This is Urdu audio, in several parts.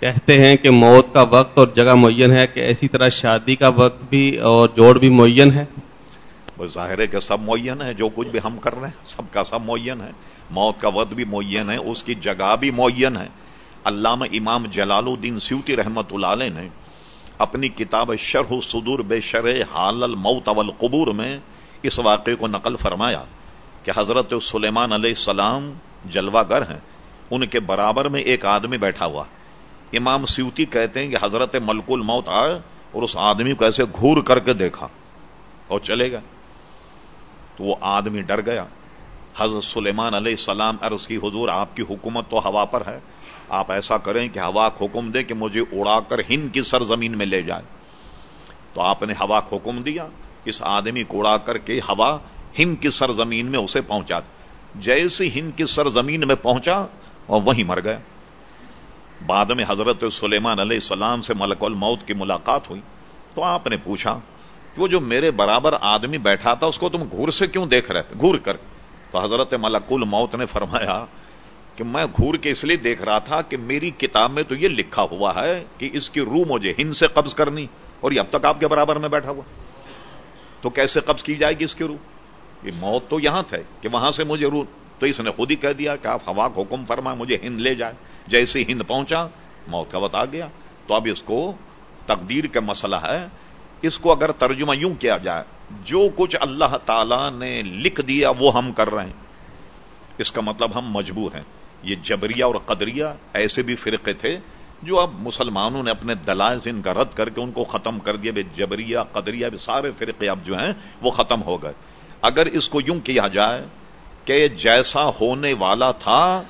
کہتے ہیں کہ موت کا وقت اور جگہ معین ہے کہ ایسی طرح شادی کا وقت بھی اور جوڑ بھی معین ہے۔ وہ ظاہر ہے کہ سب معین ہے جو کچھ بھی ہم کر رہے ہیں، سب کا سب معین ہے۔ موت کا وقت بھی معین ہے، اس کی جگہ بھی معین ہے۔ علامہ امام جلال الدین سیوتی رحمت اللہ علیہ نے اپنی کتاب شرح صدور بے شرح حال الموت والقبور میں اس واقعے کو نقل فرمایا کہ حضرت سلیمان علیہ السلام جلوہ گر ہیں۔ ان کے برابر میں ایک آدمی بیٹھا ہوا۔ ہے امام سیوتی کہتے ہیں کہ حضرت ملک الموت آئے اور اس آدمی کو ایسے گور کر کے دیکھا اور چلے گا تو وہ آدمی ڈر گیا۔ حضرت سلیمان علیہ السلام عرض کی، حضور، آپ کی حکومت تو ہوا پر ہے۔ آپ ایسا کریں کہ ہوا حکم دے کہ مجھے اڑا کر ہند کی سرزمین میں لے جائے۔ تو آپ نے ہوا حکم دیا۔ اس آدمی کو اڑا کر کے ہوا ہند کی سرزمین میں اسے پہنچا۔ جیسے ہند کی سرزمین میں پہنچا اور وہیں مر گیا۔ بعد میں حضرت سلیمان علیہ السلام سے ملک الموت کی ملاقات ہوئی تو آپ نے پوچھا کہ وہ جو میرے برابر آدمی بیٹھا تھا اس کو تم گور سے کیوں دیکھ رہے تھے؟ گور کر۔ تو حضرت ملک الموت نے فرمایا کہ میں گور کے اس لیے دیکھ رہا تھا کہ میری کتاب میں تو یہ لکھا ہوا ہے کہ اس کی روح مجھے ہند سے قبض کرنی اور یہ اب تک آپ کے برابر میں بیٹھا ہوا۔ تو کیسے قبض کی جائے گی اس کی روح؟ یہ موت تو یہاں تھے کہ وہاں سے مجھے روح تو اس نے خود ہی کہہ دیا کہ آپ ہوا کو حکم فرما مجھے ہند لے جائے جیسے ہند پہنچا، موت کا وقت آ گیا۔ تو اب اس کو تقدیر کا مسئلہ ہے۔ اس کو اگر ترجمہ یوں کیا جائے، جو کچھ اللہ تعالی نے لکھ دیا، وہ ہم کر رہے ہیں۔ اس کا مطلب ہم مجبور ہیں۔ یہ جبریہ اور قدریہ ایسے بھی فرقے تھے جو اب مسلمانوں نے اپنے دلائل سے ان کا رد کر کے ان کو ختم کر دیا۔ بے جبریہ، قدریہ بھی سارے فرقے اب جو ہیں، وہ ختم ہو گئے۔ اگر اس کو یوں کیا جائے کہ جیسا ہونے والا تھا،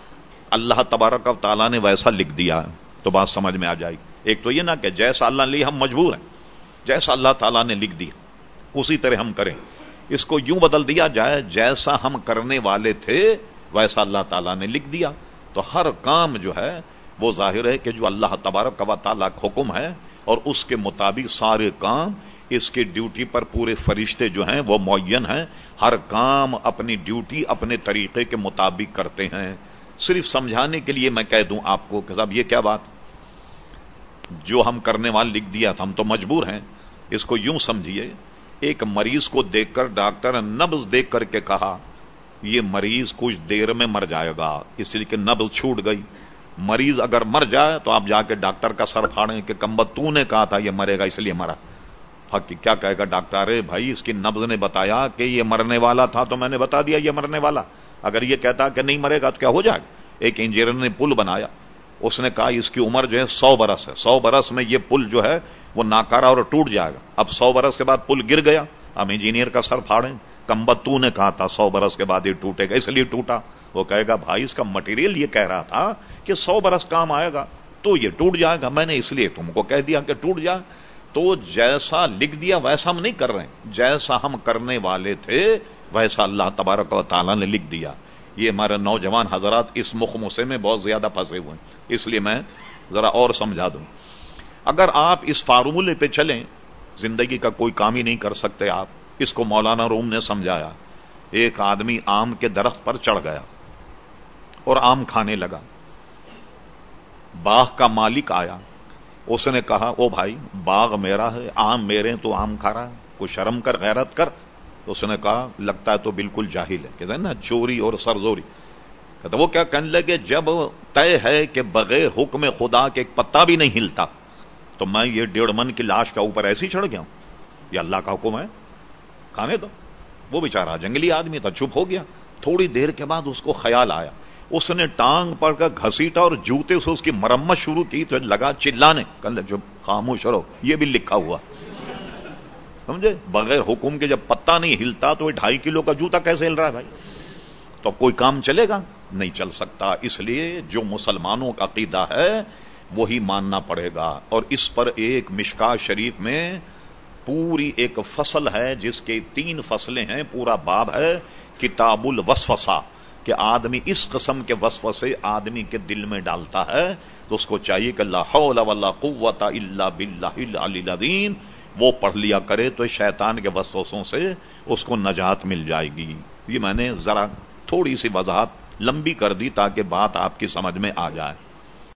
اللہ تبارک و تعالیٰ نے ویسا لکھ دیا تو بات سمجھ میں آ جائے گی۔ ایک تو یہ نا کہ جیسا اللہ لی، ہم مجبور ہیں۔ جیسا اللہ تعالیٰ نے لکھ دیا، اسی طرح ہم کریں۔ اس کو یوں بدل دیا جائے، جیسا ہم کرنے والے تھے، ویسا اللہ تعالیٰ نے لکھ دیا۔ تو ہر کام جو ہے، وہ ظاہر ہے کہ جو اللہ تبارک و تعالیٰ حکم ہے اور اس کے مطابق سارے کام اس کی ڈیوٹی پر پورے فرشتے جو ہیں وہ معین ہیں۔ ہر کام اپنی ڈیوٹی اپنے طریقے کے مطابق کرتے ہیں۔ صرف سمجھانے کے لیے میں کہہ دوں آپ کو کہ صاحب یہ کیا بات؟ جو ہم کرنے والے لکھ دیا تھا، ہم تو مجبور ہیں۔ اس کو یوں سمجھیے، ایک مریض کو دیکھ کر ڈاکٹر نے نبز دیکھ کر کے کہا، یہ مریض کچھ دیر میں مر جائے گا اس لیے کہ نبز چھوٹ گئی۔ مریض اگر مر جائے تو آپ جا کے ڈاکٹر کا سر پھاڑیں کہ کمبت تو نے کہا تھا یہ مرے گا، اس لیے مرا۔ حق کیا کہے گا ڈاکٹر؟ ارے بھائی، اس کی نبز نے بتایا کہ یہ مرنے والا تھا تو میں نے بتا دیا یہ مرنے والا۔ اگر یہ کہتا کہ نہیں مرے گا تو کیا ہو جائے؟ گا ایک انجینئر نے پل بنایا۔ اس نے کہا اس کی عمر جو ہے سو برس ہے۔ سو برس میں یہ پل جو ہے وہ ناکارا اور ٹوٹ جائے گا۔ اب سو برس کے بعد پل گر گیا۔ ہم انجینئر کا سر پھاڑیں۔ کمبت تو نے کہا تھا، سو برس کے بعد یہ ٹوٹے گا، اس لیے ٹوٹا۔ وہ کہے گا، بھائی، اس کا مٹیریل یہ کہہ رہا تھا کہ سو برس کام آئے گا، تو یہ ٹوٹ جائے گا۔ میں نے اس لیے تم کو کہہ دیا کہ ٹوٹ جائے۔ تو جیسا لکھ دیا، ویسا ہم نہیں کر رہے جیسا ہم کرنے والے تھے، ویسا اللہ تبارک و تعالیٰ نے لکھ دیا۔ یہ ہمارے نوجوان حضرات اس مخمسے میں بہت زیادہ پھنسے ہوئے ہیں۔ اس لیے میں ذرا اور سمجھا دوں۔ اگر آپ اس فارمولے پہ چلیں، زندگی کا کوئی کام ہی نہیں کر سکتے آپ۔ اس کو مولانا روم نے سمجھایا۔ ایک آدمی آم کے درخت پر چڑھ گیا اور آم کھانے لگا۔ باغ کا مالک آیا۔ اس نے کہا، او بھائی، باغ میرا ہے، آم میرے تو آم کھا رہا ہے۔ کوئی شرم کر، غیرت کر۔ تو اس نے کہا، لگتا ہے تو بالکل جاہل ہے۔ کہتے ہیں نا، چوری اور سرزوری۔ کہتا وہ کیا کہنے لگے، جب طے ہے کہ بغیر حکم خدا کے ایک پتا بھی نہیں ہلتا، تو میں یہ ڈیڑھ من کی لاش کا اوپر ایسے ہی چڑھ گیا ہوں؟ یہ اللہ کا حکم ہے۔ کھانے دو۔ وہ بےچارا جنگلی آدمی تھا، چپ ہو گیا۔ تھوڑی دیر کے بعد اس کو خیال آیا۔ اس نے ٹانگ پڑ کر گھسیٹا اور جوتے سے اس کی مرمت شروع کی۔ تو لگا چلانے۔ کل جو خاموش رہو یہ بھی لکھا ہوا۔ سمجھے؟ بغیر حکم کے جب پتا نہیں ہلتا تو ڈھائی کلو کا جوتا کیسے ہل رہا ہے بھائی؟ تو کوئی کام چلے گا؟ نہیں چل سکتا۔ اس لیے جو مسلمانوں کا عقیدہ ہے، وہی ماننا پڑے گا۔ اور اس پر ایک مشکا شریف میں پوری ایک فصل ہے، جس کے تین فصلیں ہیں، پورا باب ہے، کتاب الوسوسا کہ آدمی اس قسم کے وسو سے آدمی کے دل میں ڈالتا ہے۔ تو اس کو چاہیے کہ اللہ حول ولا قوت الا باللہ العلی العظیم، وہ پڑھ لیا کرے تو شیطان کے وسوسوں سے اس کو نجات مل جائے گی۔ یہ میں نے ذرا تھوڑی سی وضاحت لمبی کر دی تاکہ بات آپ کی سمجھ میں آ جائے۔